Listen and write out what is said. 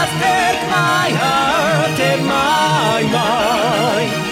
just take my heart take my mind.